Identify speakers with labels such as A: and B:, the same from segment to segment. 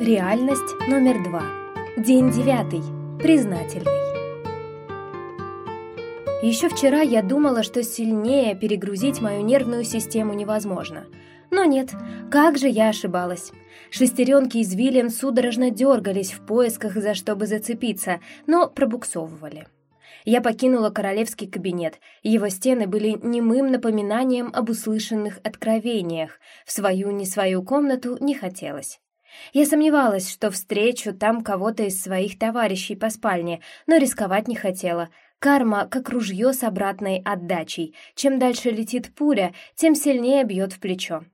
A: Реальность номер два. День девятый. Признательный. Еще вчера я думала, что сильнее перегрузить мою нервную систему невозможно. Но нет, как же я ошибалась. Шестеренки извилин судорожно дергались в поисках за что бы зацепиться, но пробуксовывали. Я покинула королевский кабинет, его стены были немым напоминанием об услышанных откровениях, в свою не свою комнату не хотелось. Я сомневалась, что встречу там кого-то из своих товарищей по спальне, но рисковать не хотела. Карма как ружье с обратной отдачей. Чем дальше летит пуля, тем сильнее бьет в плечо.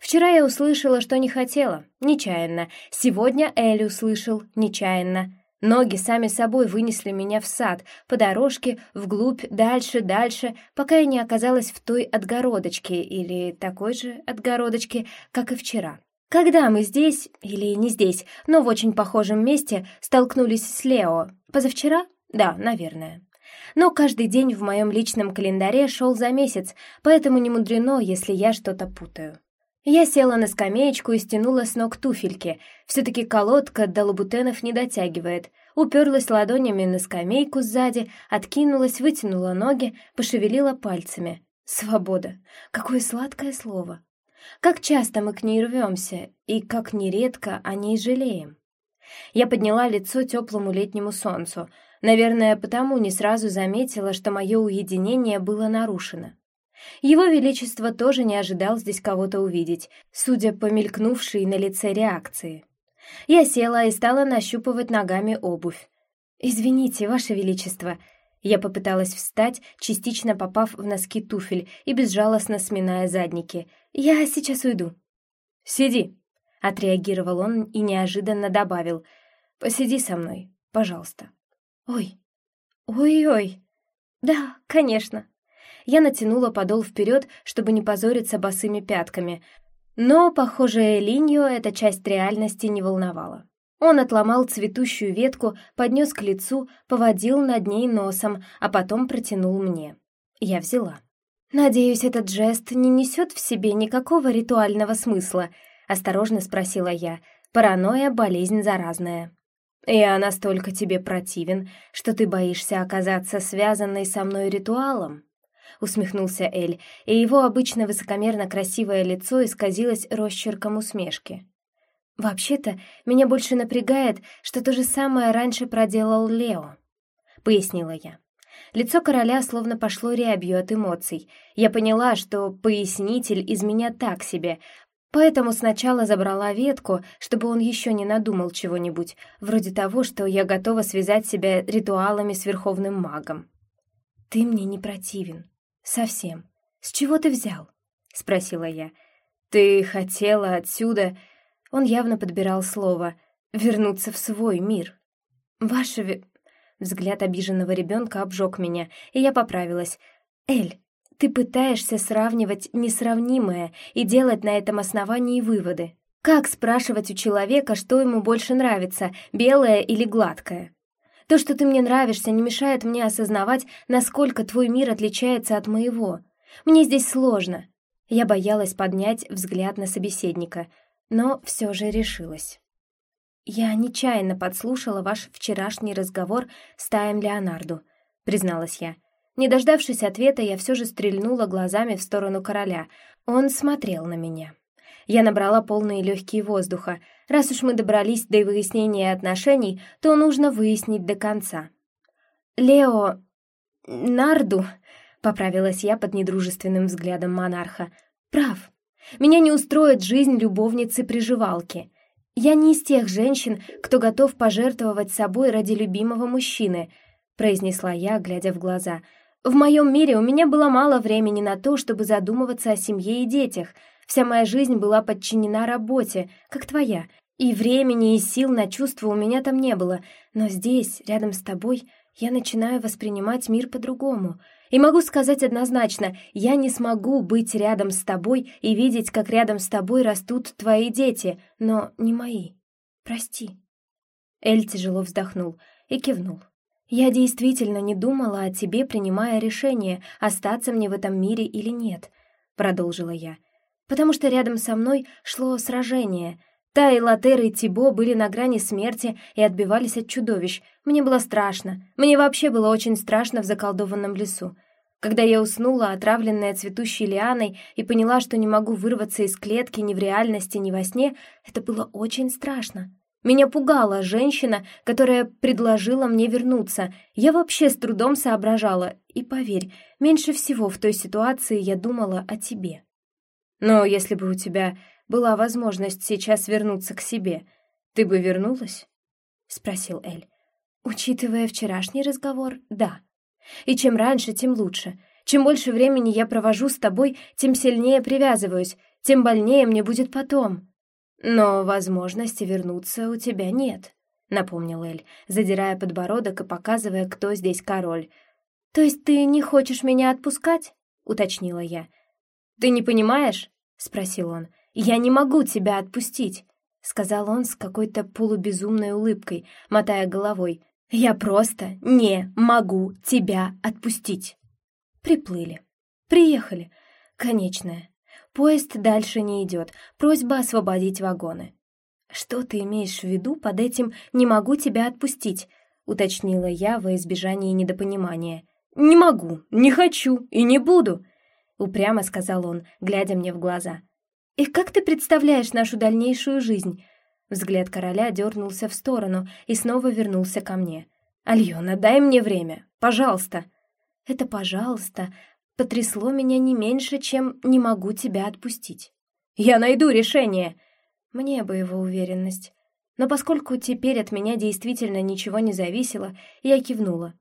A: Вчера я услышала, что не хотела, нечаянно. Сегодня Эль услышал, нечаянно. Ноги сами собой вынесли меня в сад, по дорожке, вглубь, дальше, дальше, пока я не оказалась в той отгородочке или такой же отгородочке, как и вчера. Когда мы здесь, или не здесь, но в очень похожем месте, столкнулись с Лео? Позавчера? Да, наверное. Но каждый день в моем личном календаре шел за месяц, поэтому не мудрено, если я что-то путаю. Я села на скамеечку и стянула с ног туфельки. Все-таки колодка до лабутенов не дотягивает. Уперлась ладонями на скамейку сзади, откинулась, вытянула ноги, пошевелила пальцами. Свобода. Какое сладкое слово. Как часто мы к ней рвемся, и как нередко о ней жалеем. Я подняла лицо теплому летнему солнцу, наверное, потому не сразу заметила, что мое уединение было нарушено. Его Величество тоже не ожидал здесь кого-то увидеть, судя по мелькнувшей на лице реакции. Я села и стала нащупывать ногами обувь. «Извините, Ваше Величество», я попыталась встать, частично попав в носки туфель и безжалостно сминая задники. «Я сейчас уйду». «Сиди», — отреагировал он и неожиданно добавил. «Посиди со мной, пожалуйста». «Ой, ой-ой, да, конечно». Я натянула подол вперед, чтобы не позориться босыми пятками, но, похоже, Линью эта часть реальности не волновала. Он отломал цветущую ветку, поднес к лицу, поводил над ней носом, а потом протянул мне. Я взяла. «Надеюсь, этот жест не несет в себе никакого ритуального смысла», — осторожно спросила я. «Паранойя — болезнь заразная». «Я настолько тебе противен, что ты боишься оказаться связанной со мной ритуалом?» — усмехнулся Эль, и его обычно высокомерно красивое лицо исказилось росчерком усмешки. «Вообще-то, меня больше напрягает, что то же самое раньше проделал Лео», — пояснила я. Лицо короля словно пошло рябью от эмоций. Я поняла, что пояснитель из меня так себе, поэтому сначала забрала ветку, чтобы он еще не надумал чего-нибудь, вроде того, что я готова связать себя ритуалами с верховным магом. «Ты мне не противен. Совсем. С чего ты взял?» — спросила я. «Ты хотела отсюда...» Он явно подбирал слово «вернуться в свой мир». «Ваше...» Взгляд обиженного ребенка обжег меня, и я поправилась. «Эль, ты пытаешься сравнивать несравнимое и делать на этом основании выводы. Как спрашивать у человека, что ему больше нравится, белое или гладкое? То, что ты мне нравишься, не мешает мне осознавать, насколько твой мир отличается от моего. Мне здесь сложно». Я боялась поднять взгляд на собеседника — но все же решилась. «Я нечаянно подслушала ваш вчерашний разговор с Таем Леонарду», — призналась я. Не дождавшись ответа, я все же стрельнула глазами в сторону короля. Он смотрел на меня. Я набрала полные легкие воздуха. Раз уж мы добрались до выяснения отношений, то нужно выяснить до конца. «Лео... Нарду...» — поправилась я под недружественным взглядом монарха. «Прав. Меня не устроит жизнь любовницы-приживалки. Я не из тех женщин, кто готов пожертвовать собой ради любимого мужчины», произнесла я, глядя в глаза. «В моем мире у меня было мало времени на то, чтобы задумываться о семье и детях. Вся моя жизнь была подчинена работе, как твоя, и времени и сил на чувства у меня там не было. Но здесь, рядом с тобой, я начинаю воспринимать мир по-другому. И могу сказать однозначно, я не смогу быть рядом с тобой и видеть, как рядом с тобой растут твои дети, но не мои. Прости». Эль тяжело вздохнул и кивнул. «Я действительно не думала о тебе, принимая решение, остаться мне в этом мире или нет», — продолжила я. «Потому что рядом со мной шло сражение. Та и Латер и Тибо были на грани смерти и отбивались от чудовищ. Мне было страшно. Мне вообще было очень страшно в заколдованном лесу. Когда я уснула, отравленная цветущей лианой, и поняла, что не могу вырваться из клетки ни в реальности, ни во сне, это было очень страшно. Меня пугала женщина, которая предложила мне вернуться. Я вообще с трудом соображала. И поверь, меньше всего в той ситуации я думала о тебе. Но если бы у тебя была возможность сейчас вернуться к себе, ты бы вернулась?» — спросил Эль. «Учитывая вчерашний разговор, да. И чем раньше, тем лучше. Чем больше времени я провожу с тобой, тем сильнее привязываюсь, тем больнее мне будет потом. Но возможности вернуться у тебя нет», — напомнил Эль, задирая подбородок и показывая, кто здесь король. «То есть ты не хочешь меня отпускать?» — уточнила я. «Ты не понимаешь?» — спросил он. «Я не могу тебя отпустить», — сказал он с какой-то полубезумной улыбкой, мотая головой. «Я просто не могу тебя отпустить». Приплыли. Приехали. Конечная. Поезд дальше не идет. Просьба освободить вагоны. «Что ты имеешь в виду под этим «не могу тебя отпустить»?» — уточнила я во избежание недопонимания. «Не могу, не хочу и не буду», — упрямо сказал он, глядя мне в глаза. «И как ты представляешь нашу дальнейшую жизнь?» Взгляд короля дернулся в сторону и снова вернулся ко мне. «Альона, дай мне время, пожалуйста!» Это «пожалуйста» потрясло меня не меньше, чем «не могу тебя отпустить». «Я найду решение!» Мне бы его уверенность. Но поскольку теперь от меня действительно ничего не зависело, я кивнула.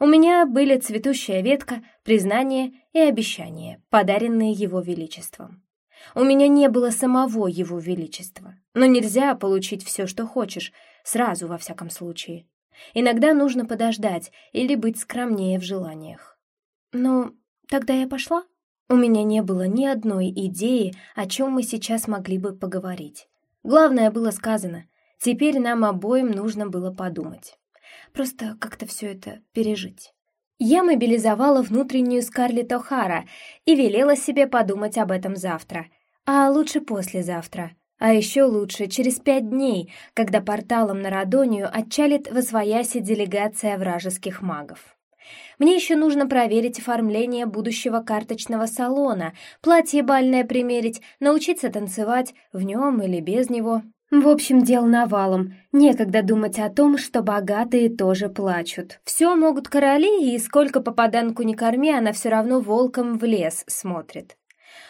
A: У меня были цветущая ветка, признание и обещание, подаренные его величеством. У меня не было самого его величества, но нельзя получить все, что хочешь, сразу во всяком случае. Иногда нужно подождать или быть скромнее в желаниях. Ну, тогда я пошла. У меня не было ни одной идеи, о чем мы сейчас могли бы поговорить. Главное было сказано. Теперь нам обоим нужно было подумать. Просто как-то все это пережить. Я мобилизовала внутреннюю Скарлетт О'Хара и велела себе подумать об этом завтра, а лучше послезавтра. А еще лучше через пять дней, когда порталом на Радонию отчалит в делегация вражеских магов. Мне еще нужно проверить оформление будущего карточного салона, платье бальное примерить, научиться танцевать, в нем или без него. В общем, дел навалом. Некогда думать о том, что богатые тоже плачут. Все могут короли, и сколько попаданку не корми, она все равно волком в лес смотрит.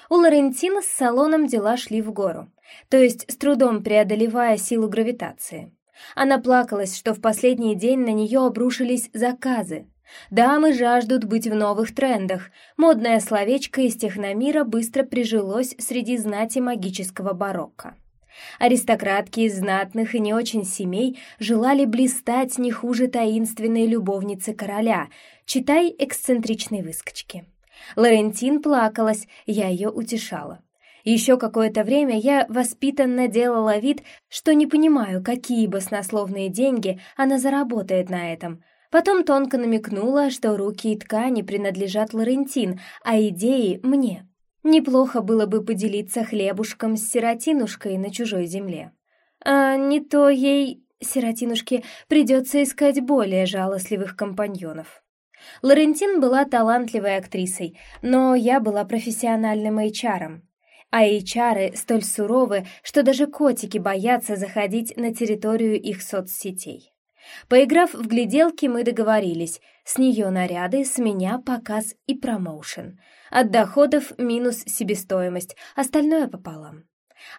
A: У Лорентина с салоном дела шли в гору, то есть с трудом преодолевая силу гравитации. Она плакалась, что в последний день на нее обрушились заказы. Дамы жаждут быть в новых трендах. Модное словечко из техномира быстро прижилось среди знати магического барокко. Аристократки из знатных и не очень семей желали блистать не хуже таинственной любовницы короля, читай эксцентричной выскочки. Лорентин плакалась, я ее утешала. Еще какое-то время я воспитанно делала вид, что не понимаю, какие баснословные деньги она заработает на этом. Потом тонко намекнула, что руки и ткани принадлежат Лорентин, а идеи — мне. Неплохо было бы поделиться хлебушком с сиротинушкой на чужой земле. А не то ей, сиротинушке, придется искать более жалостливых компаньонов. Лорентин была талантливой актрисой, но я была профессиональным HR-ом. А HR столь суровы, что даже котики боятся заходить на территорию их соцсетей. Поиграв в гляделки, мы договорились. С нее наряды, с меня показ и промоушен. От доходов минус себестоимость, остальное пополам.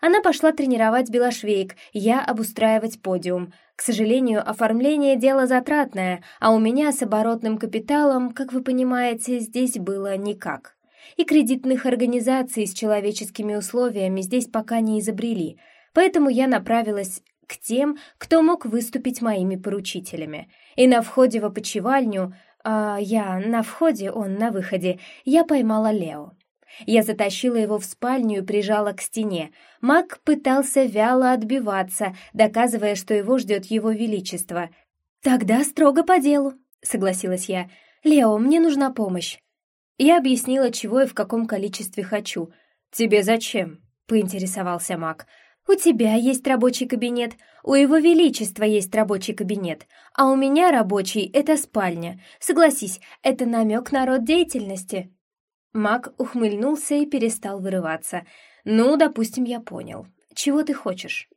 A: Она пошла тренировать белошвейк, я обустраивать подиум. К сожалению, оформление дело затратное, а у меня с оборотным капиталом, как вы понимаете, здесь было никак. И кредитных организаций с человеческими условиями здесь пока не изобрели, поэтому я направилась к тем, кто мог выступить моими поручителями. И на входе в опочивальню, а я на входе, он на выходе, я поймала Лео. Я затащила его в спальню и прижала к стене. Маг пытался вяло отбиваться, доказывая, что его ждет его величество. «Тогда строго по делу», — согласилась я. «Лео, мне нужна помощь». Я объяснила, чего и в каком количестве хочу. «Тебе зачем?» — поинтересовался маг. «У тебя есть рабочий кабинет, у его величества есть рабочий кабинет, а у меня рабочий — это спальня. Согласись, это намек на род деятельности». Мак ухмыльнулся и перестал вырываться. «Ну, допустим, я понял. Чего ты хочешь?»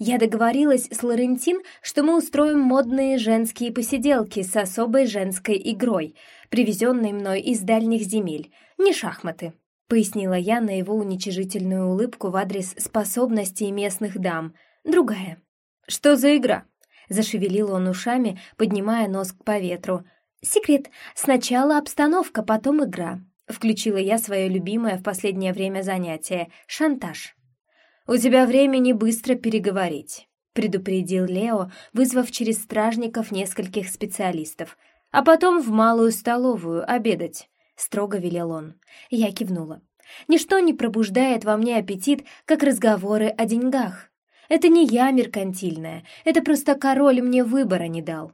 A: Я договорилась с Лорентин, что мы устроим модные женские посиделки с особой женской игрой, привезенной мной из дальних земель, не шахматы пояснила я на его уничижительную улыбку в адрес способностей местных дам. Другая. «Что за игра?» Зашевелил он ушами, поднимая нос к поветру. «Секрет. Сначала обстановка, потом игра». Включила я свое любимое в последнее время занятие — шантаж. «У тебя времени быстро переговорить», — предупредил Лео, вызвав через стражников нескольких специалистов. «А потом в малую столовую обедать строго велел он. Я кивнула. Ничто не пробуждает во мне аппетит, как разговоры о деньгах. Это не я меркантильная, это просто король мне выбора не дал.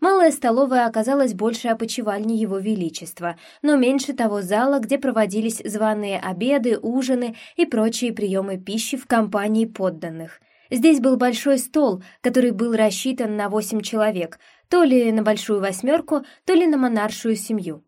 A: Малая столовая оказалась больше опочивальни Его Величества, но меньше того зала, где проводились званые обеды, ужины и прочие приемы пищи в компании подданных. Здесь был большой стол, который был рассчитан на восемь человек, то ли на большую восьмерку, то ли на монаршую семью.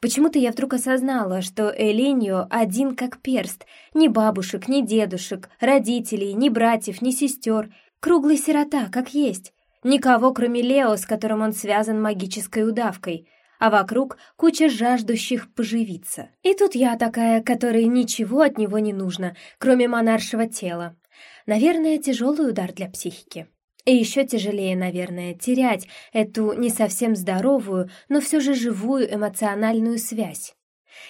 A: Почему-то я вдруг осознала, что Элиньо один как перст. Ни бабушек, ни дедушек, родителей, ни братьев, ни сестер. Круглый сирота, как есть. Никого, кроме Лео, с которым он связан магической удавкой. А вокруг куча жаждущих поживиться. И тут я такая, которой ничего от него не нужно, кроме монаршего тела. Наверное, тяжелый удар для психики. И еще тяжелее, наверное, терять эту не совсем здоровую, но все же живую эмоциональную связь.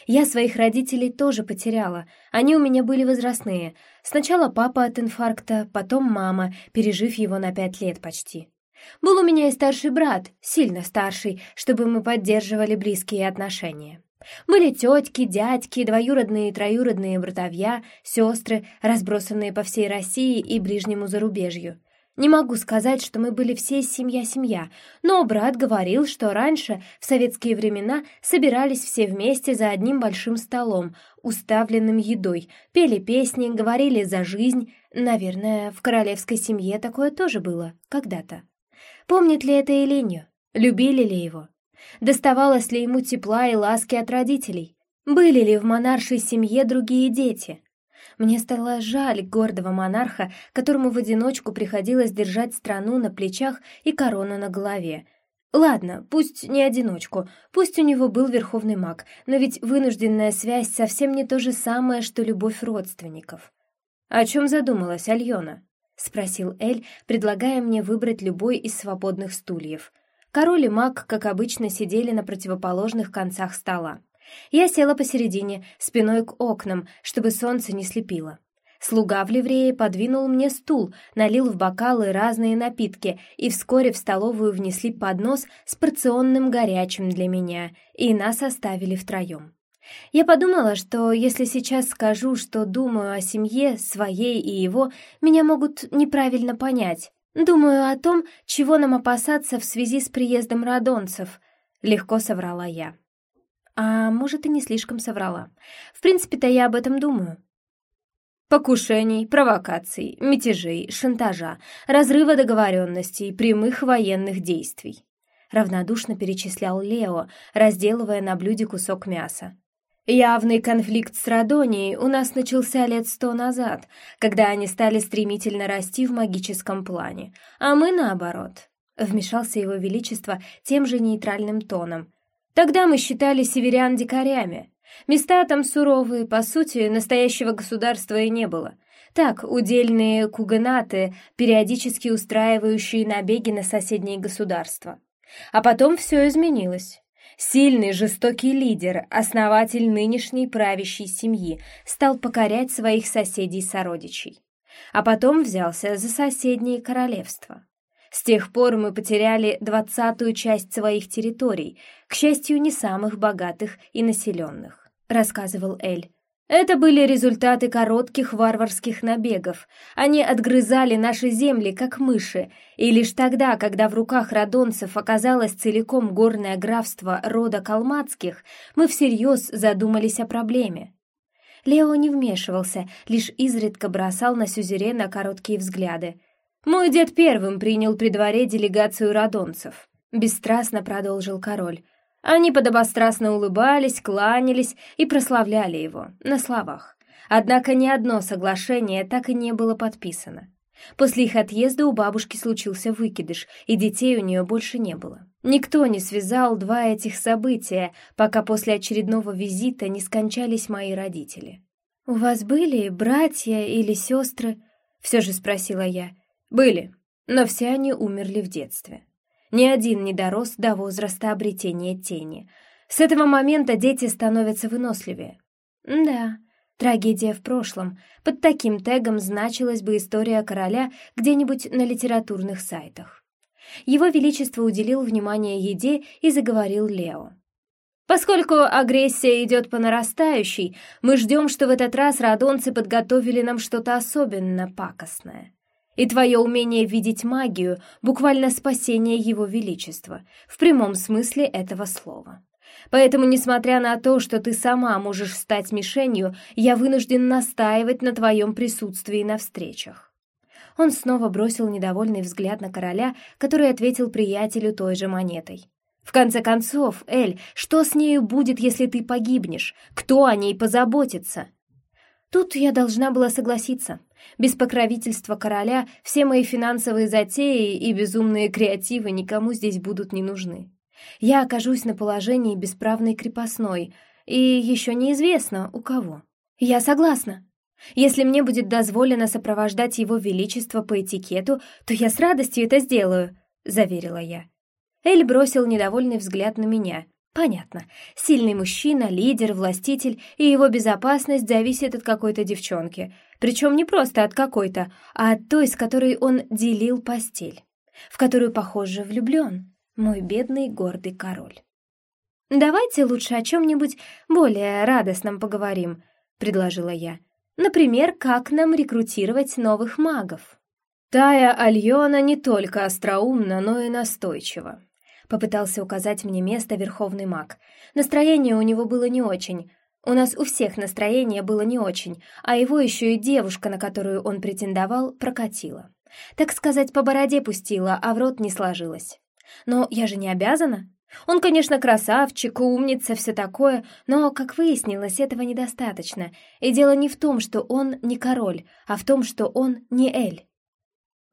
A: Я своих родителей тоже потеряла. Они у меня были возрастные. Сначала папа от инфаркта, потом мама, пережив его на пять лет почти. Был у меня и старший брат, сильно старший, чтобы мы поддерживали близкие отношения. Были тетки, дядьки, двоюродные и троюродные братовья, сестры, разбросанные по всей России и ближнему зарубежью. Не могу сказать, что мы были все семья-семья, но брат говорил, что раньше, в советские времена, собирались все вместе за одним большим столом, уставленным едой, пели песни, говорили за жизнь. Наверное, в королевской семье такое тоже было, когда-то. Помнит ли это Еленю? Любили ли его? Доставалось ли ему тепла и ласки от родителей? Были ли в монаршей семье другие дети? Мне стало жаль гордого монарха, которому в одиночку приходилось держать страну на плечах и корону на голове. Ладно, пусть не одиночку, пусть у него был верховный маг, но ведь вынужденная связь совсем не то же самое, что любовь родственников. «О чем задумалась Альона?» — спросил Эль, предлагая мне выбрать любой из свободных стульев. Король и маг, как обычно, сидели на противоположных концах стола. Я села посередине, спиной к окнам, чтобы солнце не слепило. Слуга в ливрее подвинул мне стул, налил в бокалы разные напитки, и вскоре в столовую внесли поднос с порционным горячим для меня, и нас оставили втроем. Я подумала, что если сейчас скажу, что думаю о семье, своей и его, меня могут неправильно понять. Думаю о том, чего нам опасаться в связи с приездом радонцев. Легко соврала я. А может, и не слишком соврала. В принципе-то я об этом думаю. Покушений, провокаций, мятежей, шантажа, разрыва договоренностей, прямых военных действий. Равнодушно перечислял Лео, разделывая на блюде кусок мяса. Явный конфликт с Радонией у нас начался лет сто назад, когда они стали стремительно расти в магическом плане, а мы наоборот. Вмешался его величество тем же нейтральным тоном, Тогда мы считали северян дикарями. Места там суровые, по сути, настоящего государства и не было. Так, удельные куганаты, периодически устраивающие набеги на соседние государства. А потом все изменилось. Сильный, жестокий лидер, основатель нынешней правящей семьи, стал покорять своих соседей-сородичей. А потом взялся за соседние королевства. С тех пор мы потеряли двадцатую часть своих территорий, к счастью, не самых богатых и населенных», — рассказывал Эль. Это были результаты коротких варварских набегов. Они отгрызали наши земли, как мыши, и лишь тогда, когда в руках радонцев оказалось целиком горное графство рода Калмацких, мы всерьез задумались о проблеме. Лео не вмешивался, лишь изредка бросал на сюзерена короткие взгляды. «Мой дед первым принял при дворе делегацию радонцев», — бесстрастно продолжил король. Они подобострастно улыбались, кланялись и прославляли его, на словах. Однако ни одно соглашение так и не было подписано. После их отъезда у бабушки случился выкидыш, и детей у нее больше не было. Никто не связал два этих события, пока после очередного визита не скончались мои родители. «У вас были братья или сестры?» — все же спросила я. «Были, но все они умерли в детстве. Ни один не дорос до возраста обретения тени. С этого момента дети становятся выносливее». «Да, Трагедия в прошлом. Под таким тегом значилась бы история короля где-нибудь на литературных сайтах. Его Величество уделил внимание еде и заговорил Лео. «Поскольку агрессия идет по нарастающей, мы ждем, что в этот раз радонцы подготовили нам что-то особенно пакостное. И твое умение видеть магию — буквально спасение Его Величества, в прямом смысле этого слова. Поэтому, несмотря на то, что ты сама можешь стать мишенью, я вынужден настаивать на твоем присутствии на встречах». Он снова бросил недовольный взгляд на короля, который ответил приятелю той же монетой. «В конце концов, Эль, что с нею будет, если ты погибнешь? Кто о ней позаботится?» Тут я должна была согласиться. Без покровительства короля все мои финансовые затеи и безумные креативы никому здесь будут не нужны. Я окажусь на положении бесправной крепостной, и еще неизвестно, у кого. Я согласна. Если мне будет дозволено сопровождать его величество по этикету, то я с радостью это сделаю», — заверила я. Эль бросил недовольный взгляд на меня. «Понятно. Сильный мужчина, лидер, властитель, и его безопасность зависит от какой-то девчонки. Причем не просто от какой-то, а от той, с которой он делил постель, в которую, похоже, влюблен мой бедный гордый король. «Давайте лучше о чем-нибудь более радостном поговорим», — предложила я. «Например, как нам рекрутировать новых магов?» «Тая Альона не только остроумна, но и настойчива», — попытался указать мне место верховный маг. Настроение у него было не очень. У нас у всех настроение было не очень, а его еще и девушка, на которую он претендовал, прокатила. Так сказать, по бороде пустила, а в рот не сложилось. Но я же не обязана. Он, конечно, красавчик, умница, все такое, но, как выяснилось, этого недостаточно. И дело не в том, что он не король, а в том, что он не Эль.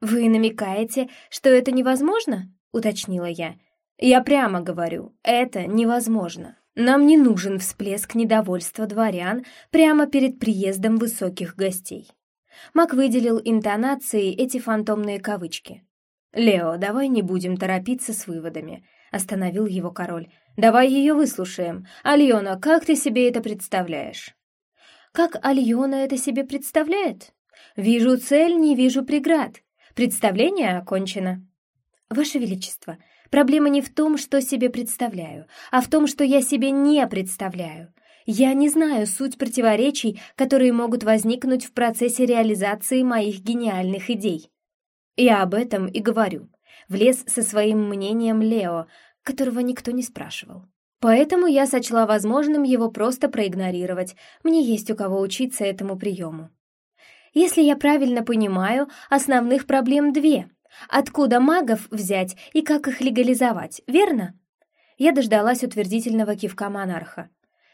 A: «Вы намекаете, что это невозможно?» — уточнила я. «Я прямо говорю, это невозможно. Нам не нужен всплеск недовольства дворян прямо перед приездом высоких гостей». Мак выделил интонацией эти фантомные кавычки. «Лео, давай не будем торопиться с выводами», — остановил его король. «Давай ее выслушаем. Альона, как ты себе это представляешь?» «Как Альона это себе представляет?» «Вижу цель, не вижу преград. Представление окончено». «Ваше Величество, проблема не в том, что себе представляю, а в том, что я себе не представляю. Я не знаю суть противоречий, которые могут возникнуть в процессе реализации моих гениальных идей. Я об этом и говорю. Влез со своим мнением Лео, которого никто не спрашивал. Поэтому я сочла возможным его просто проигнорировать. Мне есть у кого учиться этому приему. Если я правильно понимаю, основных проблем две. Откуда магов взять и как их легализовать, верно? Я дождалась утвердительного кивка монарха.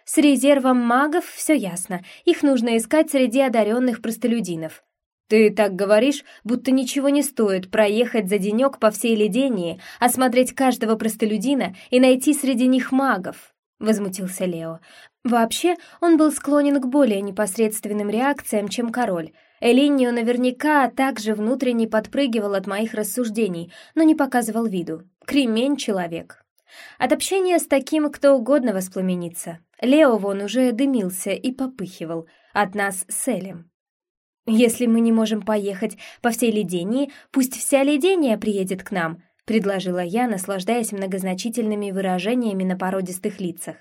A: С резервом магов все ясно. Их нужно искать среди одаренных простолюдинов. «Ты так говоришь, будто ничего не стоит проехать за денек по всей Ледении, осмотреть каждого простолюдина и найти среди них магов», — возмутился Лео. Вообще, он был склонен к более непосредственным реакциям, чем король. Элиннио наверняка также внутренне подпрыгивал от моих рассуждений, но не показывал виду. Кремень человек. От общения с таким кто угодно воспламенится. Лео вон уже дымился и попыхивал. От нас с Элем. «Если мы не можем поехать по всей Ледении, пусть вся Ледения приедет к нам», — предложила я, наслаждаясь многозначительными выражениями на породистых лицах.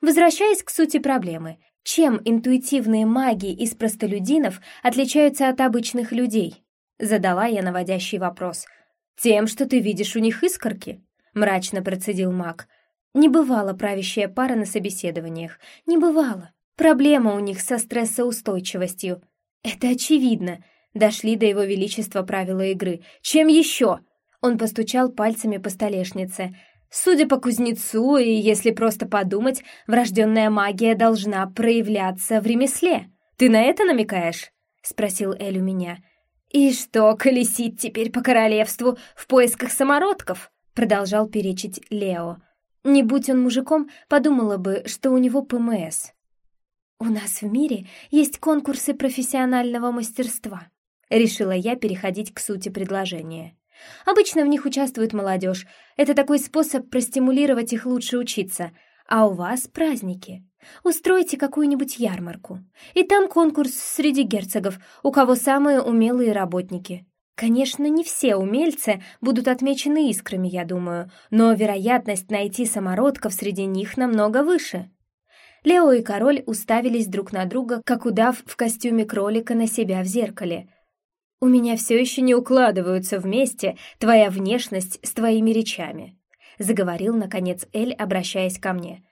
A: Возвращаясь к сути проблемы, чем интуитивные маги из простолюдинов отличаются от обычных людей? Задала я наводящий вопрос. «Тем, что ты видишь у них искорки?» — мрачно процедил маг. «Не бывала правящая пара на собеседованиях. Не бывало. Проблема у них со стрессоустойчивостью. Это очевидно. Дошли до его величества правила игры. Чем еще? Он постучал пальцами по столешнице. Судя по кузнецу, и если просто подумать, врожденная магия должна проявляться в ремесле. Ты на это намекаешь? Спросил Эль у меня. И что, колесить теперь по королевству в поисках самородков? Продолжал перечить Лео. Не будь он мужиком, подумала бы, что у него ПМС. «У нас в мире есть конкурсы профессионального мастерства», — решила я переходить к сути предложения. Обычно в них участвует молодежь. Это такой способ простимулировать их лучше учиться. А у вас праздники. Устройте какую-нибудь ярмарку. И там конкурс среди герцогов, у кого самые умелые работники. Конечно, не все умельцы будут отмечены искрами, я думаю, но вероятность найти самородков среди них намного выше. Лео и король уставились друг на друга, как удав в костюме кролика на себя в зеркале — «У меня все еще не укладываются вместе твоя внешность с твоими речами», заговорил, наконец, Эль, обращаясь ко мне.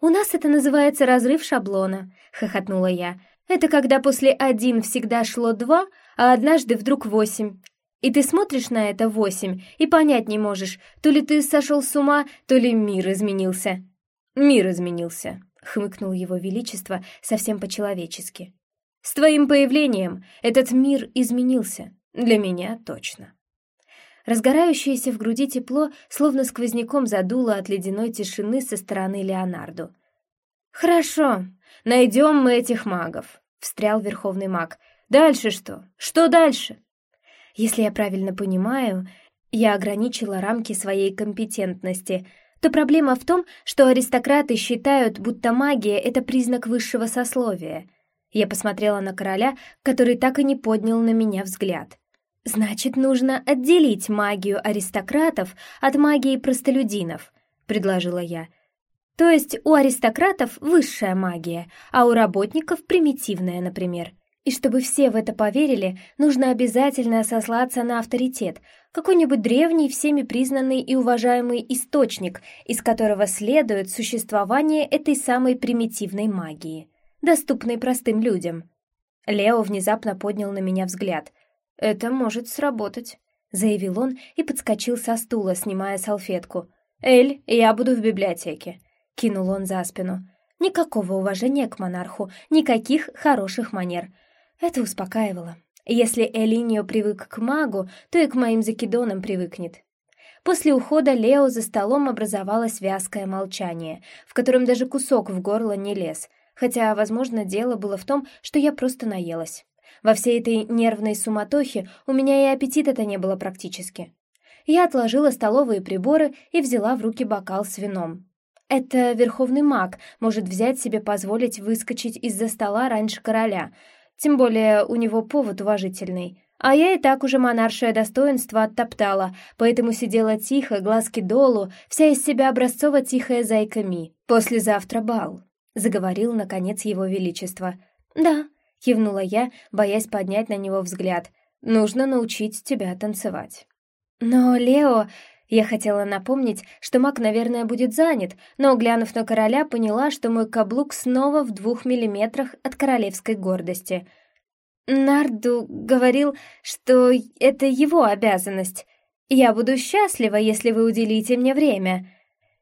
A: «У нас это называется разрыв шаблона», — хохотнула я. «Это когда после один всегда шло два, а однажды вдруг восемь. И ты смотришь на это восемь и понять не можешь, то ли ты сошел с ума, то ли мир изменился». «Мир изменился», — хмыкнул его величество совсем по-человечески. С твоим появлением этот мир изменился. Для меня точно. Разгорающееся в груди тепло словно сквозняком задуло от ледяной тишины со стороны Леонарду. «Хорошо, найдем мы этих магов», — встрял верховный маг. «Дальше что? Что дальше?» Если я правильно понимаю, я ограничила рамки своей компетентности, то проблема в том, что аристократы считают, будто магия — это признак высшего сословия — я посмотрела на короля, который так и не поднял на меня взгляд. «Значит, нужно отделить магию аристократов от магии простолюдинов», — предложила я. «То есть у аристократов высшая магия, а у работников примитивная, например. И чтобы все в это поверили, нужно обязательно сослаться на авторитет, какой-нибудь древний, всеми признанный и уважаемый источник, из которого следует существование этой самой примитивной магии доступной простым людям. Лео внезапно поднял на меня взгляд. «Это может сработать», — заявил он и подскочил со стула, снимая салфетку. «Эль, я буду в библиотеке», — кинул он за спину. Никакого уважения к монарху, никаких хороших манер. Это успокаивало. Если Элинио привык к магу, то и к моим закидонам привыкнет. После ухода Лео за столом образовалось вязкое молчание, в котором даже кусок в горло не лез — хотя, возможно, дело было в том, что я просто наелась. Во всей этой нервной суматохе у меня и аппетита-то не было практически. Я отложила столовые приборы и взяла в руки бокал с вином. Это верховный маг может взять себе позволить выскочить из-за стола раньше короля, тем более у него повод уважительный. А я и так уже монаршее достоинство оттоптала, поэтому сидела тихо, глазки долу, вся из себя образцово-тихая зайка Ми. Послезавтра бал. — заговорил, наконец, его величество. «Да», — кивнула я, боясь поднять на него взгляд. «Нужно научить тебя танцевать». «Но, Лео...» Я хотела напомнить, что маг, наверное, будет занят, но, глянув на короля, поняла, что мой каблук снова в двух миллиметрах от королевской гордости. Нарду говорил, что это его обязанность. Я буду счастлива, если вы уделите мне время.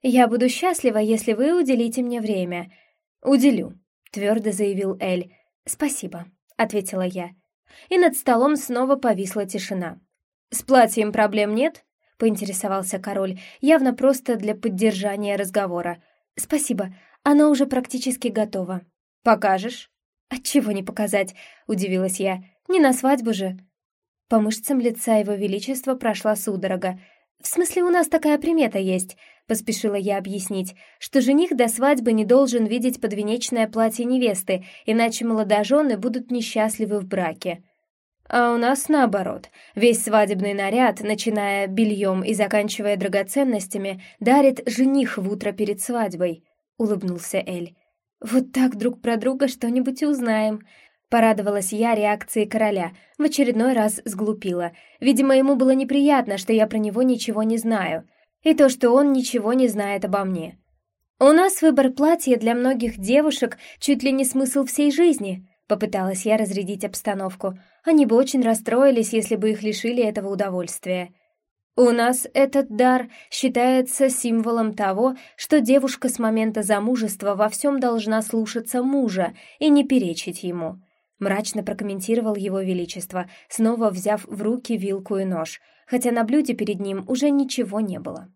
A: Я буду счастлива, если вы уделите мне время. «Уделю», — твердо заявил Эль. «Спасибо», — ответила я. И над столом снова повисла тишина. «С платьем проблем нет?» — поинтересовался король, явно просто для поддержания разговора. «Спасибо, оно уже практически готово». «Покажешь?» «Отчего не показать?» — удивилась я. «Не на свадьбу же». По мышцам лица его величества прошла судорога. «В смысле, у нас такая примета есть поспешила я объяснить, что жених до свадьбы не должен видеть подвенечное платье невесты, иначе молодожены будут несчастливы в браке. А у нас наоборот. Весь свадебный наряд, начиная бельем и заканчивая драгоценностями, дарит жених в утро перед свадьбой, улыбнулся Эль. Вот так друг про друга что-нибудь узнаем. Порадовалась я реакции короля, в очередной раз сглупила. Видимо, ему было неприятно, что я про него ничего не знаю — и то, что он ничего не знает обо мне. «У нас выбор платья для многих девушек чуть ли не смысл всей жизни», попыталась я разрядить обстановку. Они бы очень расстроились, если бы их лишили этого удовольствия. У нас этот дар считается символом того, что девушка с момента замужества во всем должна слушаться мужа и не перечить ему. Мрачно прокомментировал его величество, снова взяв в руки вилку и нож, хотя на блюде перед ним уже ничего не было.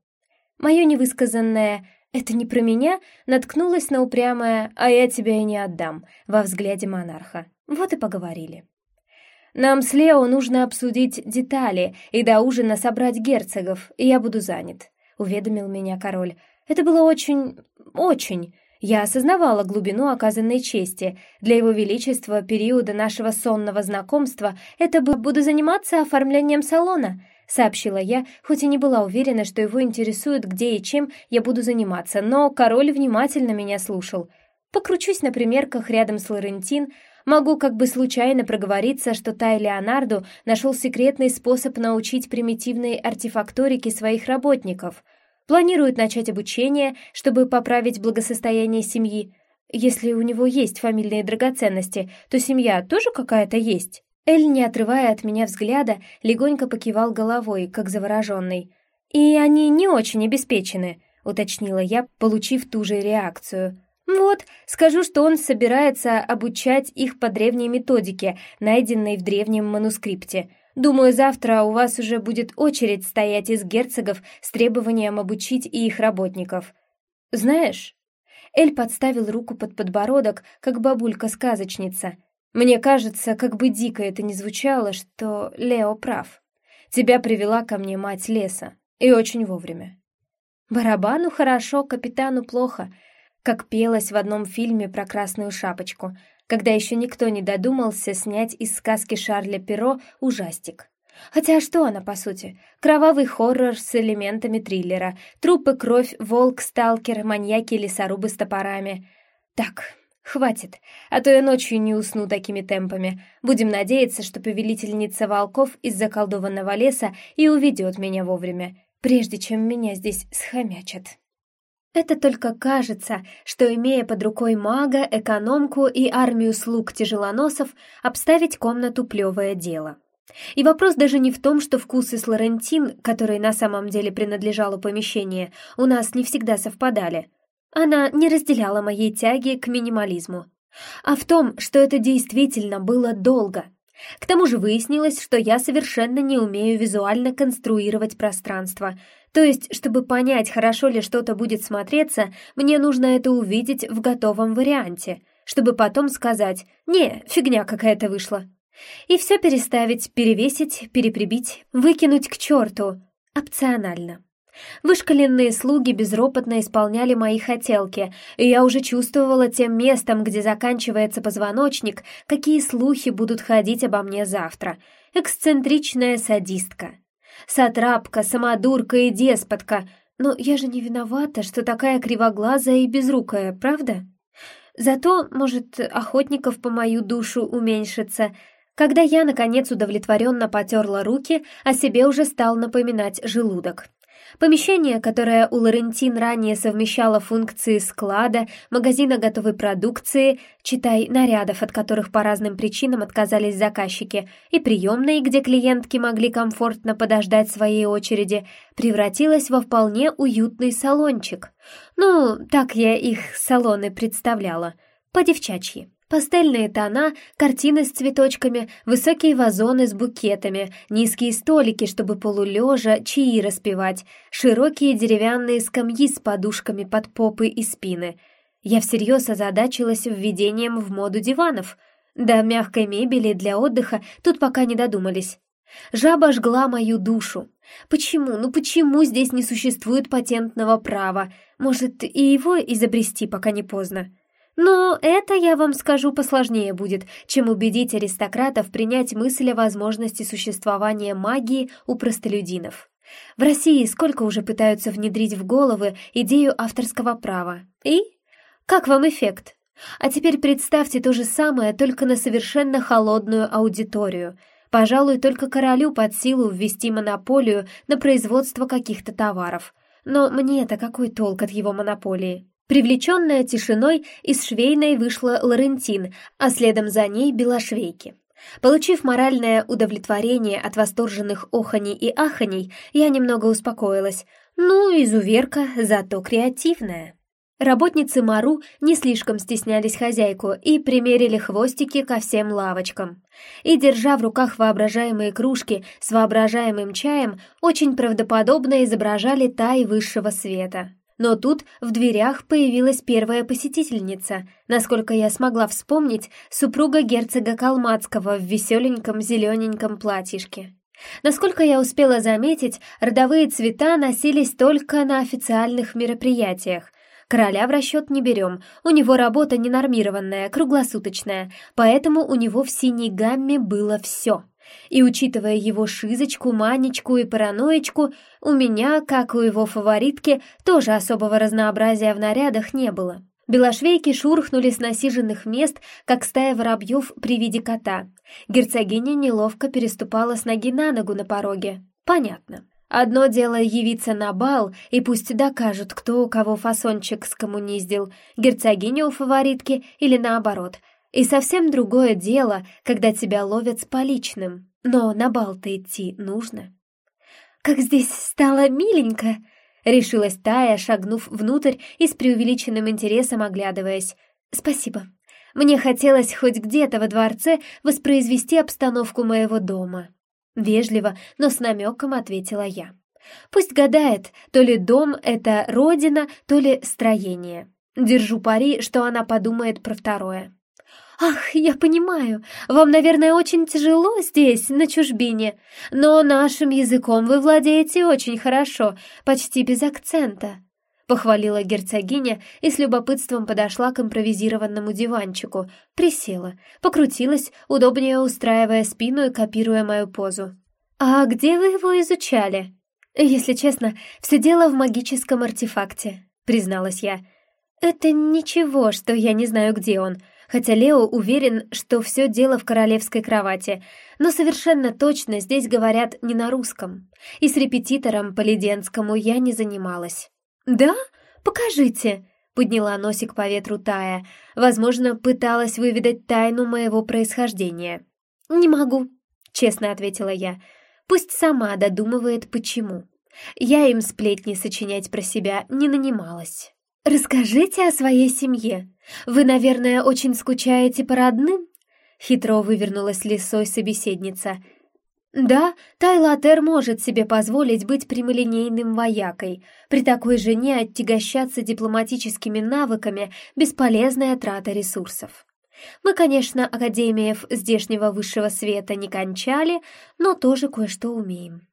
A: Мое невысказанное «это не про меня» наткнулось на упрямое «а я тебя и не отдам» во взгляде монарха. Вот и поговорили. Нам с Лео нужно обсудить детали и до ужина собрать герцогов, и я буду занят», — уведомил меня король. «Это было очень... очень...» Я осознавала глубину оказанной чести. Для его величества периода нашего сонного знакомства это бы буду заниматься оформлением салона, сообщила я, хоть и не была уверена, что его интересует, где и чем я буду заниматься, но король внимательно меня слушал. Покручусь на примерках рядом с Лорентин, Могу как бы случайно проговориться, что Тай Леонарду нашел секретный способ научить примитивной артефакторике своих работников. Планирует начать обучение, чтобы поправить благосостояние семьи. Если у него есть фамильные драгоценности, то семья тоже какая-то есть. Эль, не отрывая от меня взгляда, легонько покивал головой, как завороженный. «И они не очень обеспечены», — уточнила я, получив ту же реакцию. Вот, скажу, что он собирается обучать их по древней методике, найденной в древнем манускрипте. Думаю, завтра у вас уже будет очередь стоять из герцогов с требованием обучить и их работников. Знаешь, Эль подставил руку под подбородок, как бабулька-сказочница. Мне кажется, как бы дико это ни звучало, что Лео прав. Тебя привела ко мне мать леса, и очень вовремя. Барабану хорошо, капитану плохо — как пелось в одном фильме про Красную Шапочку, когда еще никто не додумался снять из сказки Шарля Перо ужастик. Хотя что она, по сути? Кровавый хоррор с элементами триллера, трупы, кровь, волк, сталкер, маньяки, лесорубы с топорами. Так, хватит, а то я ночью не усну такими темпами. Будем надеяться, что повелительница волков из заколдованного леса и уведет меня вовремя, прежде чем меня здесь схомячат. Это только кажется, что, имея под рукой мага, экономку и армию слуг тяжелоносов, обставить комнату плевое дело. И вопрос даже не в том, что вкусы с Лорентин, которой на самом деле принадлежало помещение, у нас не всегда совпадали. Она не разделяла моей тяги к минимализму. А в том, что это действительно было долго. К тому же выяснилось, что я совершенно не умею визуально конструировать пространство — то есть, чтобы понять, хорошо ли что-то будет смотреться, мне нужно это увидеть в готовом варианте, чтобы потом сказать «Не, фигня какая-то вышла». И все переставить, перевесить, переприбить, выкинуть к черту. Опционально. Вышкаленные слуги безропотно исполняли мои хотелки, и я уже чувствовала тем местом, где заканчивается позвоночник, какие слухи будут ходить обо мне завтра. Эксцентричная садистка. Сатрапка, самодурка и деспотка. Но я же не виновата, что такая кривоглазая и безрукая, правда? Зато, может, охотников по мою душу уменьшится. Когда я, наконец, удовлетворенно потерла руки, о себе уже стал напоминать желудок. Помещение, которое у Лорентин ранее совмещало функции склада, магазина готовой продукции, читай нарядов, от которых по разным причинам отказались заказчики, и приемной, где клиентки могли комфортно подождать своей очереди, превратилось во вполне уютный салончик. Ну, так я их салоны представляла, по-девчачьи. Пастельные тона, картины с цветочками, высокие вазоны с букетами, низкие столики, чтобы полулежа чаи распевать, широкие деревянные скамьи с подушками под попы и спины. Я всерьез озадачилась введением в моду диванов. До мягкой мебели для отдыха тут пока не додумались. Жаба жгла мою душу. Почему, ну почему здесь не существует патентного права? Может, и его изобрести, пока не поздно? Но это, я вам скажу, посложнее будет, чем убедить аристократов принять мысль о возможности существования магии у простолюдинов. В России сколько уже пытаются внедрить в головы идею авторского права. И? Как вам эффект? А теперь представьте то же самое, только на совершенно холодную аудиторию. Пожалуй, только королю под силу ввести монополию на производство каких-то товаров. Но мне-то какой толк от его монополии? Привлеченная тишиной, из швейной вышла Лорентин, а следом за ней белошвейки. Получив моральное удовлетворение от восторженных оханей и аханей, я немного успокоилась. Ну, изуверка, зато креативная. Работницы Мару не слишком стеснялись хозяйку и примерили хвостики ко всем лавочкам. И, держа в руках воображаемые кружки с воображаемым чаем, очень правдоподобно изображали тай высшего света. Но тут в дверях появилась первая посетительница, насколько я смогла вспомнить, супруга герцога Калмацкого в веселеньком зелененьком платьишке. Насколько я успела заметить, родовые цвета носились только на официальных мероприятиях. Короля в расчет не берем, у него работа ненормированная, круглосуточная, поэтому у него в синей гамме было все — и учитывая его шизочку, манечку и параноечку, у меня, как у его фаворитки, тоже особого разнообразия в нарядах не было. Белошвейки шурхнули с насиженных мест, как стая воробьев при виде кота. Герцогиня неловко переступала с ноги на ногу на пороге. Понятно. Одно дело явиться на бал, и пусть докажут, кто у кого фасончик скоммуниздил, герцогиня у фаворитки или наоборот — и совсем другое дело, когда тебя ловят с поличным. Но на бал-то идти нужно. «Как здесь стало миленько!» — решилась Тая, шагнув внутрь и с преувеличенным интересом оглядываясь. «Спасибо. Мне хотелось хоть где-то во дворце воспроизвести обстановку моего дома». Вежливо, но с намеком ответила я. «Пусть гадает, то ли дом — это родина, то ли строение. Держу пари, что она подумает про второе». «Ах, я понимаю, вам, наверное, очень тяжело здесь, на чужбине, но нашим языком вы владеете очень хорошо, почти без акцента», — похвалила герцогиня и с любопытством подошла к импровизированному диванчику, присела, покрутилась, удобнее устраивая спину и копируя мою позу. «А где вы его изучали?» «Если честно, все дело в магическом артефакте», — призналась я. «Это ничего, что я не знаю, где он», — хотя Лео уверен, что все дело в королевской кровати, но совершенно точно здесь говорят не на русском, и с репетитором по Лиденскому я не занималась. «Да? Покажите!» — подняла носик по ветру Тая, возможно, пыталась выведать тайну моего происхождения. «Не могу», — честно ответила я. «Пусть сама додумывает, почему. Я им сплетни сочинять про себя не нанималась». «Расскажите о своей семье. Вы, наверное, очень скучаете по родным?» Хитро вывернулась лисой собеседница. «Да, Тайлатер может себе позволить быть прямолинейным воякой. При такой жене оттягощаться дипломатическими навыками — бесполезная трата ресурсов. Мы, конечно, академиев здешнего высшего света не кончали, но тоже кое-что умеем.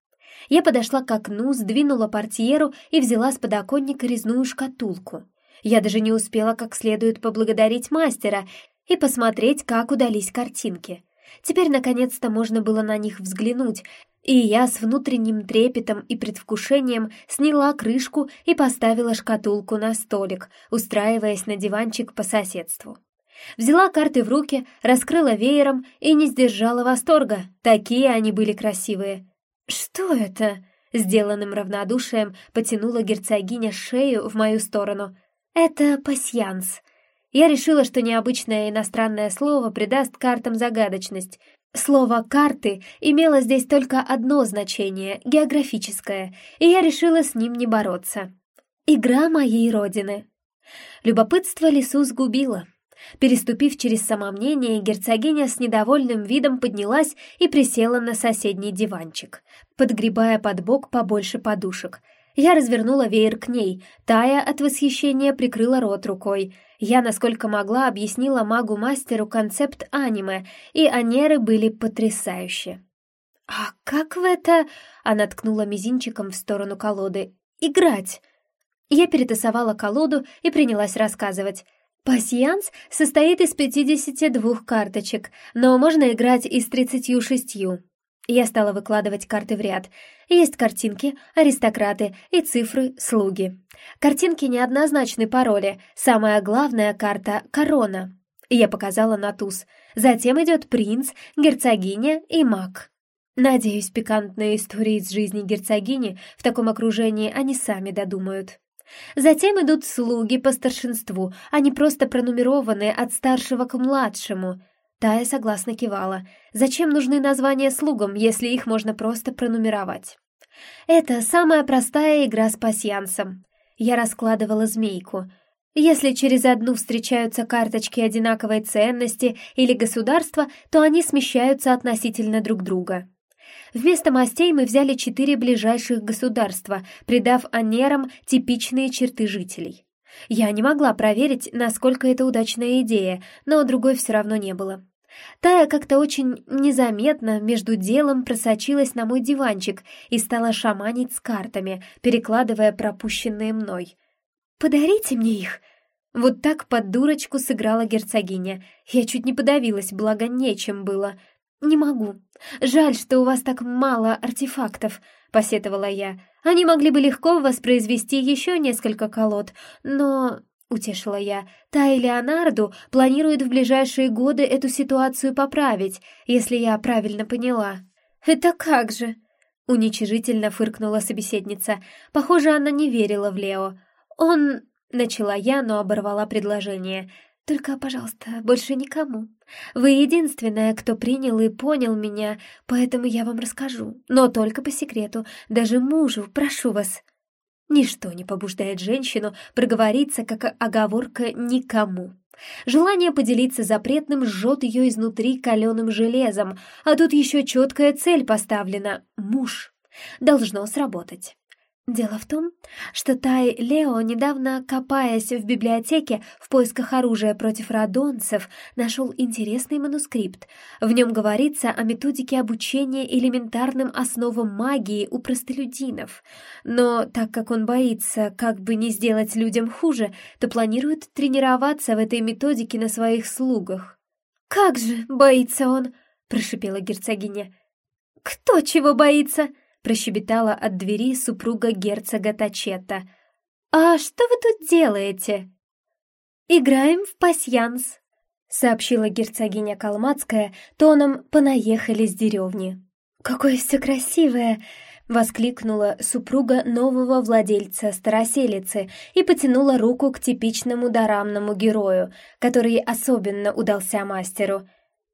A: Я подошла к окну, сдвинула портьеру и взяла с подоконника резную шкатулку. Я даже не успела как следует поблагодарить мастера и посмотреть, как удались картинки. Теперь, наконец-то, можно было на них взглянуть, и я с внутренним трепетом и предвкушением сняла крышку и поставила шкатулку на столик, устраиваясь на диванчик по соседству. Взяла карты в руки, раскрыла веером и не сдержала восторга. Такие они были красивые. «Что это?» — сделанным равнодушием потянула герцогиня шею в мою сторону. «Это пасьянс». Я решила, что необычное иностранное слово придаст картам загадочность. Слово «карты» имело здесь только одно значение — географическое, и я решила с ним не бороться. «Игра моей родины». Любопытство лесу сгубило. Переступив через самомнение, герцогиня с недовольным видом поднялась и присела на соседний диванчик, подгребая под бок побольше подушек. Я развернула веер к ней, Тая от восхищения прикрыла рот рукой. Я, насколько могла, объяснила магу-мастеру концепт аниме, и анеры были потрясающие. «А как в это...» — она ткнула мизинчиком в сторону колоды. «Играть!» Я перетасовала колоду и принялась рассказывать. Пасьянс состоит из 52 карточек, но можно играть и с 36. Я стала выкладывать карты в ряд. Есть картинки, аристократы и цифры «слуги». Картинки неоднозначны пароли. Самая главная карта — корона. Я показала на туз. Затем идет принц, герцогиня и маг. Надеюсь, пикантные истории из жизни герцогини в таком окружении они сами додумают. Затем идут слуги по старшинству, они просто пронумерованы от старшего к младшему. Тая согласно кивала. Зачем нужны названия слугам, если их можно просто пронумеровать? Это самая простая игра с пасьянсом. Я раскладывала змейку. Если через одну встречаются карточки одинаковой ценности или государства, то они смещаются относительно друг друга. Вместо мастей мы взяли четыре ближайших государства, придав анерам типичные черты жителей. Я не могла проверить, насколько это удачная идея, но другой все равно не было. Тая как-то очень незаметно между делом просочилась на мой диванчик и стала шаманить с картами, перекладывая пропущенные мной. «Подарите мне их!» Вот так под дурочку сыграла герцогиня. Я чуть не подавилась, благо нечем было. «Не могу. Жаль, что у вас так мало артефактов», — посетовала я. «Они могли бы легко воспроизвести еще несколько колод, но...» — утешила я. «Та и Леонарду планирует в ближайшие годы эту ситуацию поправить, если я правильно поняла». «Это как же?» — уничижительно фыркнула собеседница. Похоже, она не верила в Лео. «Он...» — начала я, но оборвала предложение. «Только, пожалуйста, больше никому. Вы единственная, кто принял и понял меня, поэтому я вам расскажу, но только по секрету, даже мужу, прошу вас». Ничто не побуждает женщину проговориться, как оговорка «никому». Желание поделиться запретным жжет ее изнутри каленым железом, а тут еще четкая цель поставлена — муж. Должно сработать. Дело в том, что Тай Лео, недавно копаясь в библиотеке в поисках оружия против радонцев, нашел интересный манускрипт. В нем говорится о методике обучения элементарным основам магии у простолюдинов. Но так как он боится как бы не сделать людям хуже, то планирует тренироваться в этой методике на своих слугах. «Как же боится он!» — прошипела герцогиня. «Кто чего боится?» Прощебетала от двери супруга герцога Тачета. «А что вы тут делаете?» «Играем в пасьянс», — сообщила герцогиня Калмацкая тоном «понаехали с деревни». «Какое все красивое!» — воскликнула супруга нового владельца староселицы и потянула руку к типичному дорамному герою, который особенно удался мастеру.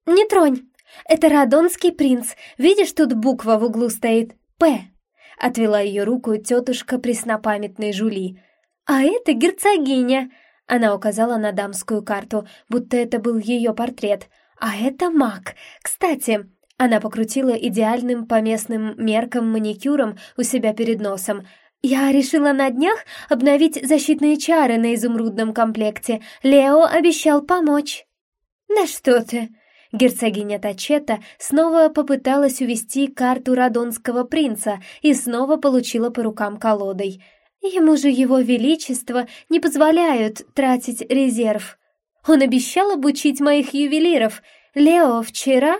A: «Не тронь! Это Радонский принц. Видишь, тут буква в углу стоит. П. Отвела ее руку тетушка преснопамятной Жули. «А это герцогиня!» Она указала на дамскую карту, будто это был ее портрет. «А это маг. Кстати...» Она покрутила идеальным по местным меркам маникюром у себя перед носом. «Я решила на днях обновить защитные чары на изумрудном комплекте. Лео обещал помочь». «Да что ты!» Герцогиня Тачета снова попыталась увести карту Радонского принца и снова получила по рукам колодой. Ему же его величество не позволяют тратить резерв. Он обещал обучить моих ювелиров. Лео вчера...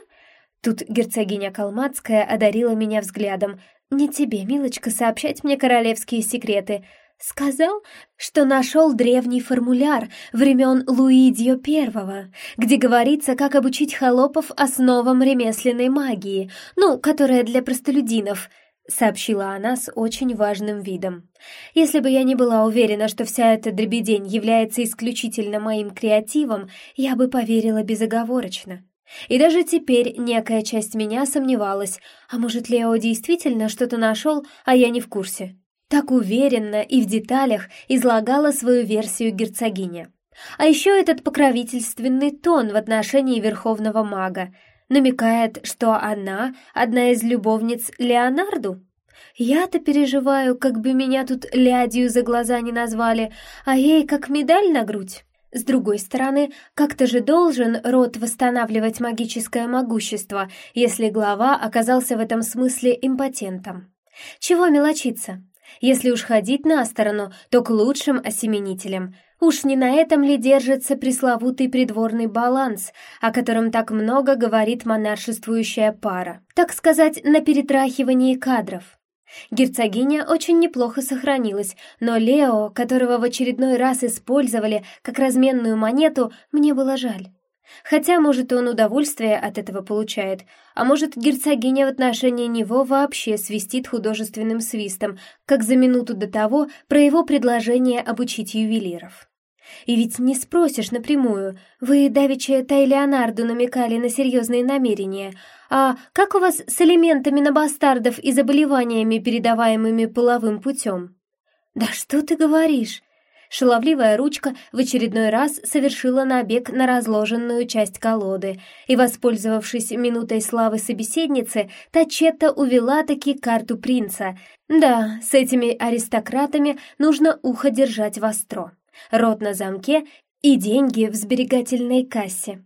A: Тут герцогиня Калмацкая одарила меня взглядом. «Не тебе, милочка, сообщать мне королевские секреты. Сказал, что нашел древний формуляр времен Луидио Первого, где говорится, как обучить холопов основам ремесленной магии, ну, которая для простолюдинов, сообщила она с очень важным видом. Если бы я не была уверена, что вся эта дребедень является исключительно моим креативом, я бы поверила безоговорочно. И даже теперь некая часть меня сомневалась, а может, Лео действительно что-то нашел, а я не в курсе. Так уверенно и в деталях излагала свою версию герцогиня. А еще этот покровительственный тон в отношении верховного мага намекает, что она одна из любовниц Леонарду. Я-то переживаю, как бы меня тут лядью за глаза не назвали, а ей как медаль на грудь. С другой стороны, как-то же должен род восстанавливать магическое могущество, если глава оказался в этом смысле импотентом. Чего мелочиться? Если уж ходить на сторону, то к лучшим осеменителям. Уж не на этом ли держится пресловутый придворный баланс, о котором так много говорит монаршествующая пара? Так сказать, на перетрахивании кадров. Герцогиня очень неплохо сохранилась, но Лео, которого в очередной раз использовали как разменную монету, мне было жаль. Хотя, может, он удовольствие от этого получает, а может, герцогиня в отношении него вообще свистит художественным свистом, как за минуту до того про его предложение обучить ювелиров. И ведь не спросишь напрямую, вы, давеча Тай Леонарду, намекали на серьезные намерения, а как у вас с элементами на бастардов и заболеваниями, передаваемыми половым путем? Да что ты говоришь? Шаловливая ручка в очередной раз совершила набег на разложенную часть колоды, и, воспользовавшись минутой славы собеседницы, Тачетта увела таки карту принца. Да, с этими аристократами нужно ухо держать востро. Рот на замке и деньги в сберегательной кассе.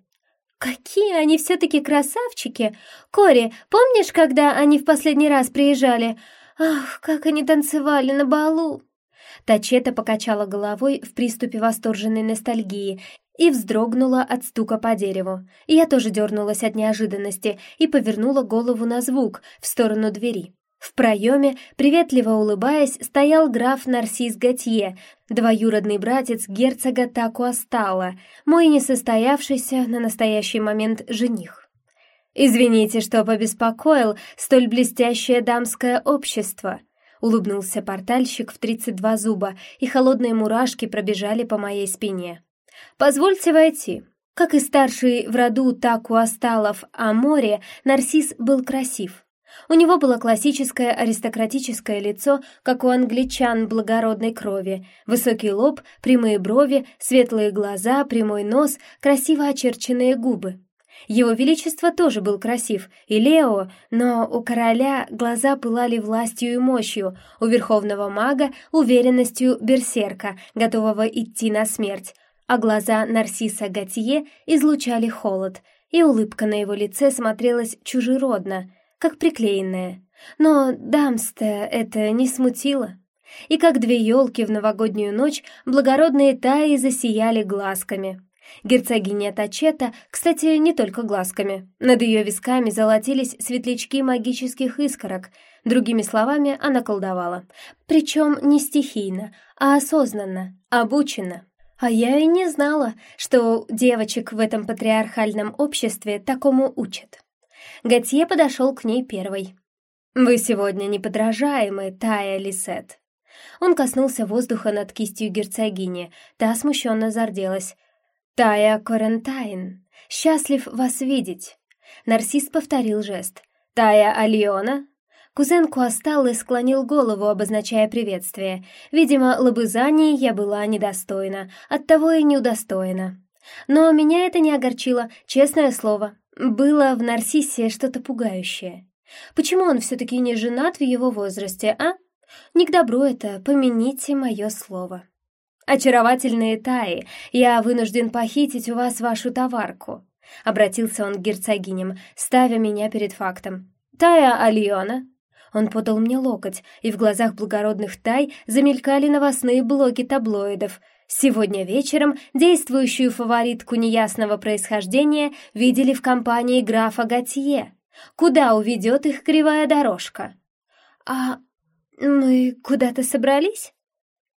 A: «Какие они все-таки красавчики! Кори, помнишь, когда они в последний раз приезжали? Ах, как они танцевали на балу!» Тачета покачала головой в приступе восторженной ностальгии и вздрогнула от стука по дереву. Я тоже дернулась от неожиданности и повернула голову на звук в сторону двери. В проеме, приветливо улыбаясь, стоял граф Нарсис Готье, двоюродный братец герцога Такуастала, мой несостоявшийся на настоящий момент жених. «Извините, что побеспокоил столь блестящее дамское общество», Улыбнулся портальщик в 32 зуба, и холодные мурашки пробежали по моей спине. «Позвольте войти». Как и старший в роду Таку Асталов о море, Нарсис был красив. У него было классическое аристократическое лицо, как у англичан благородной крови, высокий лоб, прямые брови, светлые глаза, прямой нос, красиво очерченные губы. Его Величество тоже был красив, и Лео, но у короля глаза пылали властью и мощью, у верховного мага — уверенностью берсерка, готового идти на смерть, а глаза Нарсиса Готье излучали холод, и улыбка на его лице смотрелась чужеродно, как приклеенная. Но дамста это не смутило. И как две елки в новогоднюю ночь благородные таи засияли глазками — Герцогиня Тачета, кстати, не только глазками. Над ее висками золотились светлячки магических искорок. Другими словами, она колдовала. Причем не стихийно, а осознанно, обученно. А я и не знала, что девочек в этом патриархальном обществе такому учат. Готье подошел к ней первой. «Вы сегодня неподражаемый, Тая Лисет». Он коснулся воздуха над кистью герцогини, та смущенно зарделась. «Тая Корентайн, счастлив вас видеть!» Нарсис повторил жест. «Тая Альона?» Кузен Куасталлы склонил голову, обозначая приветствие. Видимо, лобызаний я была недостойна, оттого и не удостоена. Но меня это не огорчило, честное слово. Было в Нарсисе что-то пугающее. Почему он все-таки не женат в его возрасте, а? Не к добру это, помяните мое слово. «Очаровательные Таи, я вынужден похитить у вас вашу товарку», — обратился он к герцогиням, ставя меня перед фактом. «Тая Альона?» Он подал мне локоть, и в глазах благородных Тай замелькали новостные блоки таблоидов. Сегодня вечером действующую фаворитку неясного происхождения видели в компании графа Готье. Куда уведет их кривая дорожка? «А мы куда-то собрались?»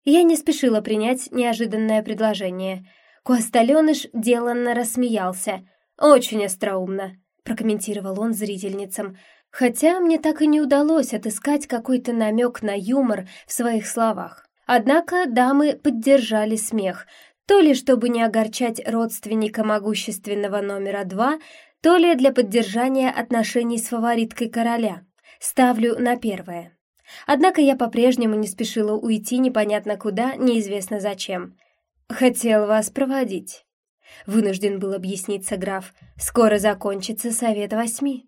A: Я не спешила принять неожиданное предложение. Косталеныш деланно рассмеялся. «Очень остроумно», — прокомментировал он зрительницам, хотя мне так и не удалось отыскать какой-то намек на юмор в своих словах. Однако дамы поддержали смех, то ли чтобы не огорчать родственника могущественного номера два, то ли для поддержания отношений с фавориткой короля. Ставлю на первое. Однако я по-прежнему не спешила уйти непонятно куда, неизвестно зачем. «Хотел вас проводить», — вынужден был объясниться граф. «Скоро закончится совет восьми».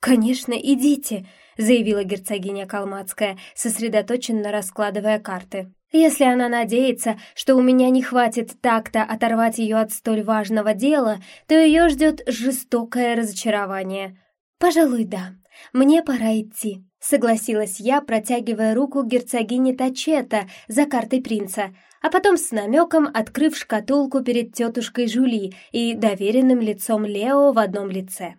A: «Конечно, идите», — заявила герцогиня Калмацкая, сосредоточенно раскладывая карты. «Если она надеется, что у меня не хватит такта оторвать ее от столь важного дела, то ее ждет жестокое разочарование. Пожалуй, да, мне пора идти». Согласилась я, протягивая руку герцогине Тачета за картой принца, а потом с намеком открыв шкатулку перед тетушкой Жули и доверенным лицом Лео в одном лице.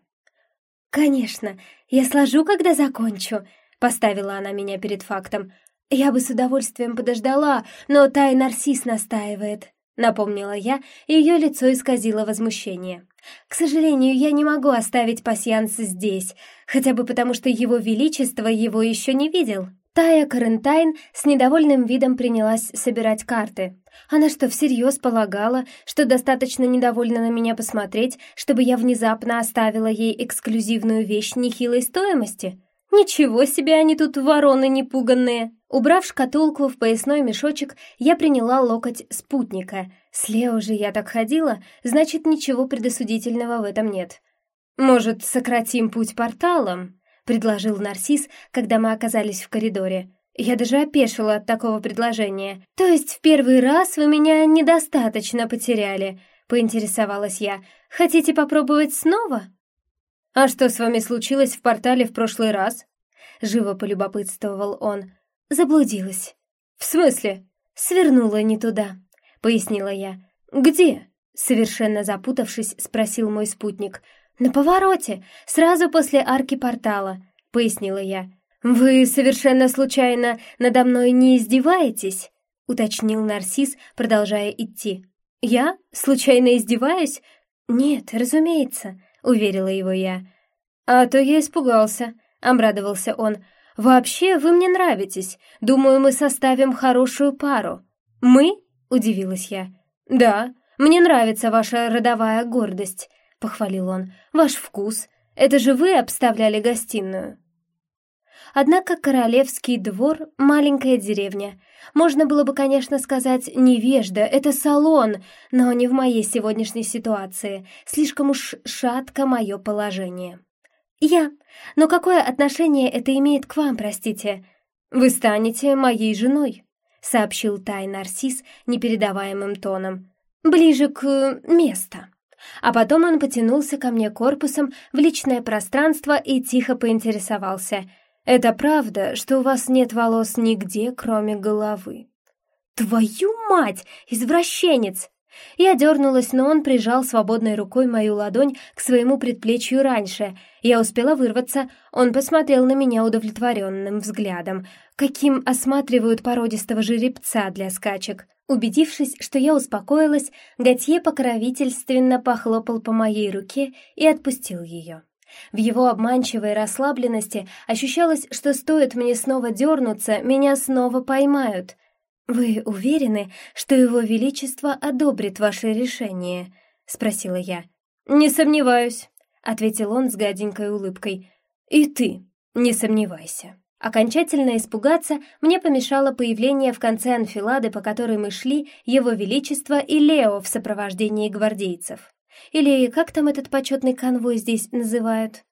A: «Конечно, я сложу, когда закончу», — поставила она меня перед фактом. «Я бы с удовольствием подождала, но Тай Нарсис настаивает», — напомнила я, и ее лицо исказило возмущение. К сожалению, я не могу оставить пасьянс здесь, хотя бы потому, что его величество его еще не видел. Тая Карентайн с недовольным видом принялась собирать карты. Она что, всерьез полагала, что достаточно недовольна на меня посмотреть, чтобы я внезапно оставила ей эксклюзивную вещь нехилой стоимости? Ничего себе они тут вороны непуганные! Убрав шкатулку в поясной мешочек, я приняла локоть спутника. С Лео же я так ходила, значит, ничего предосудительного в этом нет. «Может, сократим путь порталом?» — предложил Нарцисс, когда мы оказались в коридоре. Я даже опешила от такого предложения. «То есть в первый раз вы меня недостаточно потеряли?» — поинтересовалась я. «Хотите попробовать снова?» «А что с вами случилось в портале в прошлый раз?» Живо полюбопытствовал он. Заблудилась. «В смысле?» «Свернула не туда», — пояснила я. «Где?» — совершенно запутавшись, спросил мой спутник. «На повороте, сразу после арки портала», — пояснила я. «Вы совершенно случайно надо мной не издеваетесь?» — уточнил Нарцисс, продолжая идти. «Я? Случайно издеваюсь?» «Нет, разумеется», — уверила его я. «А то я испугался», — обрадовался он. «Вообще, вы мне нравитесь. Думаю, мы составим хорошую пару». «Мы?» — удивилась я. «Да, мне нравится ваша родовая гордость», — похвалил он. «Ваш вкус. Это же вы обставляли гостиную». Однако королевский двор — маленькая деревня. Можно было бы, конечно, сказать «невежда», это салон, но не в моей сегодняшней ситуации. Слишком уж шатко мое положение. «Я. Но какое отношение это имеет к вам, простите? Вы станете моей женой», — сообщил Тай Нарсис непередаваемым тоном. «Ближе к... месту». А потом он потянулся ко мне корпусом в личное пространство и тихо поинтересовался. «Это правда, что у вас нет волос нигде, кроме головы?» «Твою мать, извращенец!» Я дернулась, но он прижал свободной рукой мою ладонь к своему предплечью раньше. Я успела вырваться, он посмотрел на меня удовлетворенным взглядом, каким осматривают породистого жеребца для скачек. Убедившись, что я успокоилась, Готье покровительственно похлопал по моей руке и отпустил ее. В его обманчивой расслабленности ощущалось, что стоит мне снова дернуться, меня снова поймают — «Вы уверены, что его величество одобрит ваше решение?» — спросила я. «Не сомневаюсь», — ответил он с гаденькой улыбкой. «И ты не сомневайся». Окончательно испугаться мне помешало появление в конце анфилады, по которой мы шли, его величество и Лео в сопровождении гвардейцев. Или как там этот почетный конвой здесь называют?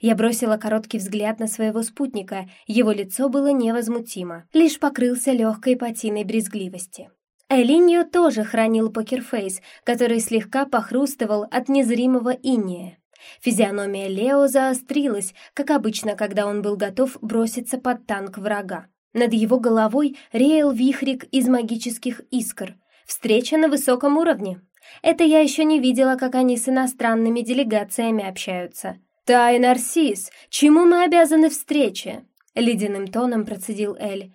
A: Я бросила короткий взгляд на своего спутника, его лицо было невозмутимо, лишь покрылся легкой патиной брезгливости. Элиньо тоже хранил покерфейс, который слегка похрустывал от незримого иния. Физиономия Лео заострилась, как обычно, когда он был готов броситься под танк врага. Над его головой реял вихрик из магических искр. Встреча на высоком уровне. Это я еще не видела, как они с иностранными делегациями общаются. «Тай, Нарсис, чему мы обязаны встрече?» — ледяным тоном процедил Эль.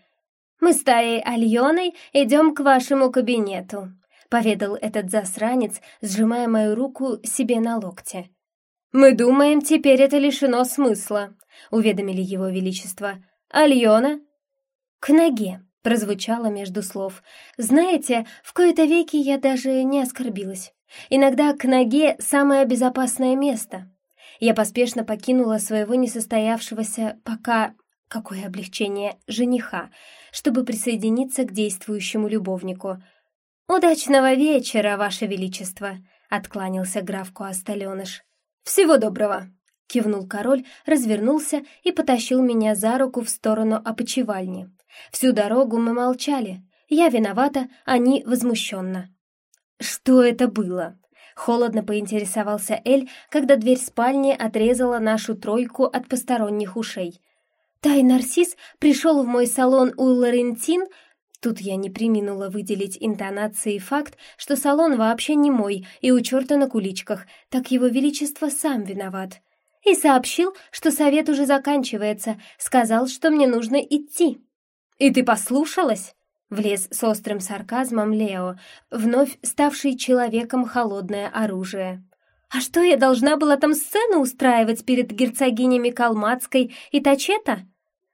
A: «Мы с Таей Альоной идем к вашему кабинету», — поведал этот засранец, сжимая мою руку себе на локте. «Мы думаем, теперь это лишено смысла», — уведомили его величество. «Альона?» «К ноге», — прозвучало между слов. «Знаете, в кои-то веки я даже не оскорбилась. Иногда к ноге самое безопасное место» я поспешно покинула своего несостоявшегося пока, какое облегчение, жениха, чтобы присоединиться к действующему любовнику. «Удачного вечера, Ваше Величество!» — откланялся граф Куасталеныш. «Всего доброго!» — кивнул король, развернулся и потащил меня за руку в сторону опочивальни. Всю дорогу мы молчали. Я виновата, они возмущенно. «Что это было?» Холодно поинтересовался Эль, когда дверь спальни отрезала нашу тройку от посторонних ушей. «Тай Нарсис пришел в мой салон у Лорентин», Тут я не приминула выделить интонации факт, что салон вообще не мой и у черта на куличках, так его величество сам виноват. И сообщил, что совет уже заканчивается, сказал, что мне нужно идти. «И ты послушалась?» Влез с острым сарказмом Лео, вновь ставший человеком холодное оружие. А что, я должна была там сцену устраивать перед герцогинями Калмацкой и Тачета?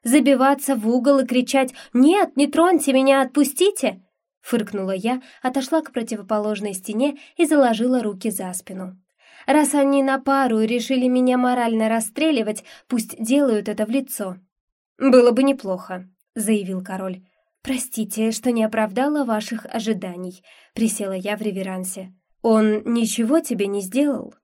A: Забиваться в угол и кричать «Нет, не троньте меня, отпустите!» Фыркнула я, отошла к противоположной стене и заложила руки за спину. Раз они на пару решили меня морально расстреливать, пусть делают это в лицо. «Было бы неплохо», — заявил король. «Простите, что не оправдала ваших ожиданий», — присела я в реверансе. «Он ничего тебе не сделал?»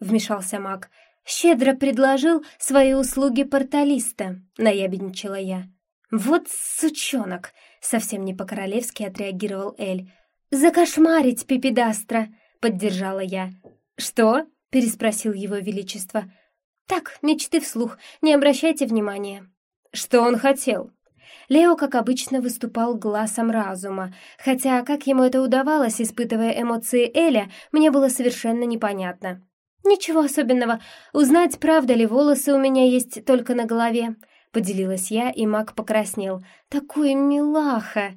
A: Вмешался маг. «Щедро предложил свои услуги порталиста», — наябедничала я. «Вот сучонок!» — совсем не по-королевски отреагировал Эль. «Закошмарить Пипедастра!» — поддержала я. «Что?» — переспросил его величество. «Так, мечты вслух, не обращайте внимания». «Что он хотел?» Лео, как обычно, выступал глазом разума, хотя как ему это удавалось, испытывая эмоции Эля, мне было совершенно непонятно. «Ничего особенного. Узнать, правда ли волосы у меня есть только на голове», — поделилась я, и маг покраснел. «Такой милаха!»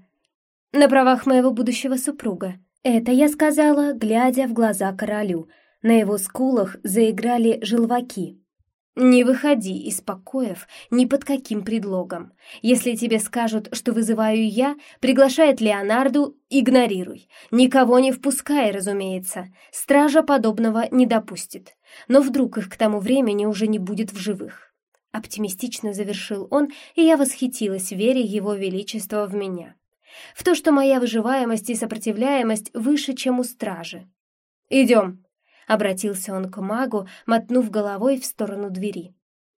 A: «На правах моего будущего супруга». Это я сказала, глядя в глаза королю. На его скулах заиграли желваки. «Не выходи из покоев ни под каким предлогом. Если тебе скажут, что вызываю я, приглашает Леонарду, игнорируй. Никого не впускай, разумеется. Стража подобного не допустит. Но вдруг их к тому времени уже не будет в живых». Оптимистично завершил он, и я восхитилась вере его величества в меня. В то, что моя выживаемость и сопротивляемость выше, чем у стражи. «Идем», — обратился он к магу, мотнув головой в сторону двери.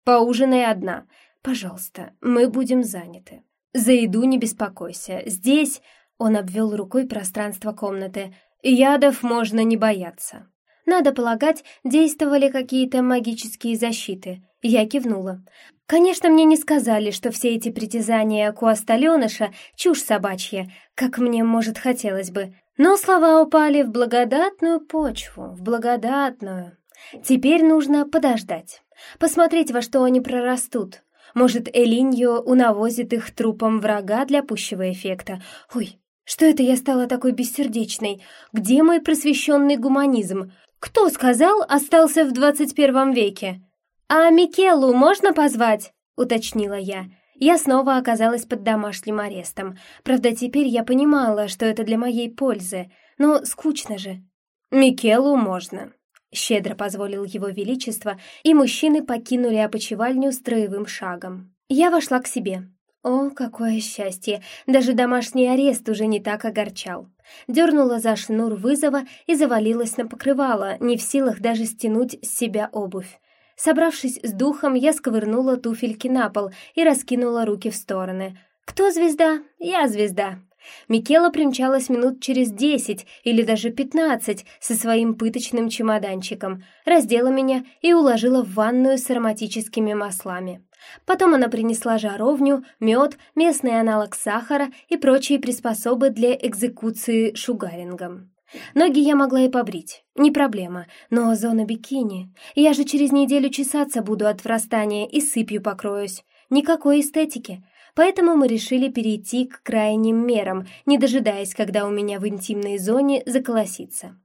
A: «Поужинай одна. Пожалуйста, мы будем заняты. За еду не беспокойся. Здесь...» — он обвел рукой пространство комнаты. «Ядов можно не бояться». Надо полагать, действовали какие-то магические защиты. Я кивнула. Конечно, мне не сказали, что все эти притязания Куасталеныша — чушь собачья, как мне, может, хотелось бы. Но слова упали в благодатную почву, в благодатную. Теперь нужно подождать, посмотреть, во что они прорастут. Может, Элиньо унавозит их трупом врага для пущего эффекта. Ой, что это я стала такой бессердечной? Где мой просвещенный гуманизм? Кто сказал, остался в двадцать первом веке? «А Микелу можно позвать?» — уточнила я. Я снова оказалась под домашним арестом. Правда, теперь я понимала, что это для моей пользы. Но скучно же. «Микелу можно», — щедро позволил его величество, и мужчины покинули опочивальню строевым шагом. Я вошла к себе. О, какое счастье! Даже домашний арест уже не так огорчал. Дернула за шнур вызова и завалилась на покрывало, не в силах даже стянуть с себя обувь. Собравшись с духом, я сковырнула туфельки на пол и раскинула руки в стороны. «Кто звезда? Я звезда!» Микела примчалась минут через десять или даже пятнадцать со своим пыточным чемоданчиком, раздела меня и уложила в ванную с ароматическими маслами. Потом она принесла жаровню, мед, местный аналог сахара и прочие приспособы для экзекуции шугарингом. Ноги я могла и побрить, не проблема, но зона бикини... Я же через неделю чесаться буду от врастания и сыпью покроюсь. Никакой эстетики. Поэтому мы решили перейти к крайним мерам, не дожидаясь, когда у меня в интимной зоне заколосится.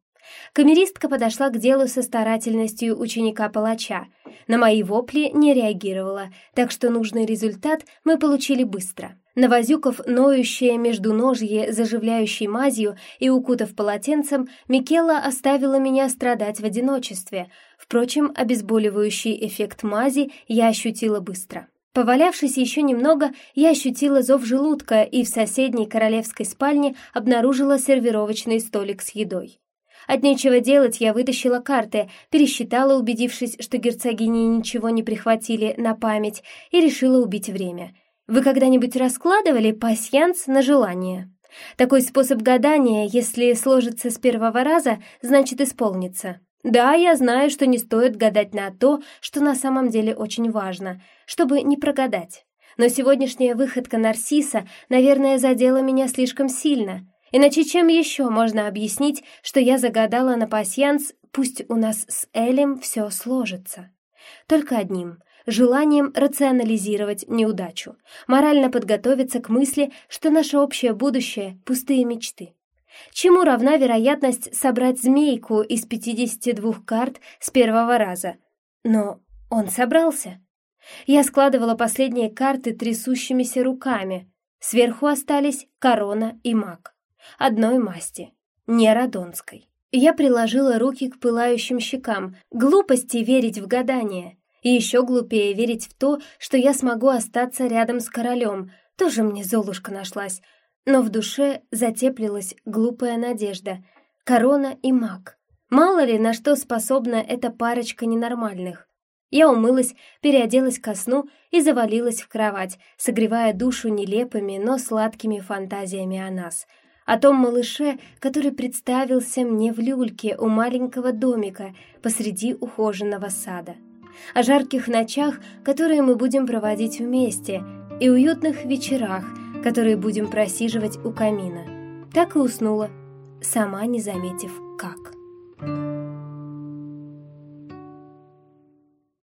A: Камеристка подошла к делу со старательностью ученика-палача. На мои вопли не реагировала, так что нужный результат мы получили быстро. Навозюков ноющее междуножье заживляющей мазью и укутав полотенцем, Микела оставила меня страдать в одиночестве. Впрочем, обезболивающий эффект мази я ощутила быстро. Повалявшись еще немного, я ощутила зов желудка и в соседней королевской спальне обнаружила сервировочный столик с едой. От нечего делать я вытащила карты, пересчитала, убедившись, что герцогини ничего не прихватили на память, и решила убить время — вы когда-нибудь раскладывали пасьянс на желание? Такой способ гадания, если сложится с первого раза, значит исполнится. Да, я знаю, что не стоит гадать на то, что на самом деле очень важно, чтобы не прогадать. Но сегодняшняя выходка Нарсиса, наверное, задела меня слишком сильно. Иначе чем еще можно объяснить, что я загадала на пасьянс, пусть у нас с Элем все сложится? Только одним — желанием рационализировать неудачу, морально подготовиться к мысли, что наше общее будущее — пустые мечты. Чему равна вероятность собрать змейку из 52 карт с первого раза? Но он собрался. Я складывала последние карты трясущимися руками. Сверху остались корона и маг. Одной масти, не радонской. Я приложила руки к пылающим щекам. Глупости верить в гадание. И еще глупее верить в то, что я смогу остаться рядом с королем. Тоже мне Золушка нашлась. Но в душе затеплилась глупая надежда. Корона и маг. Мало ли, на что способна эта парочка ненормальных. Я умылась, переоделась ко сну и завалилась в кровать, согревая душу нелепыми, но сладкими фантазиями о нас. О том малыше, который представился мне в люльке у маленького домика посреди ухоженного сада. О жарких ночах, которые мы будем проводить вместе, и уютных вечерах, которые будем просиживать у камина. Так и уснула, сама не заметив как.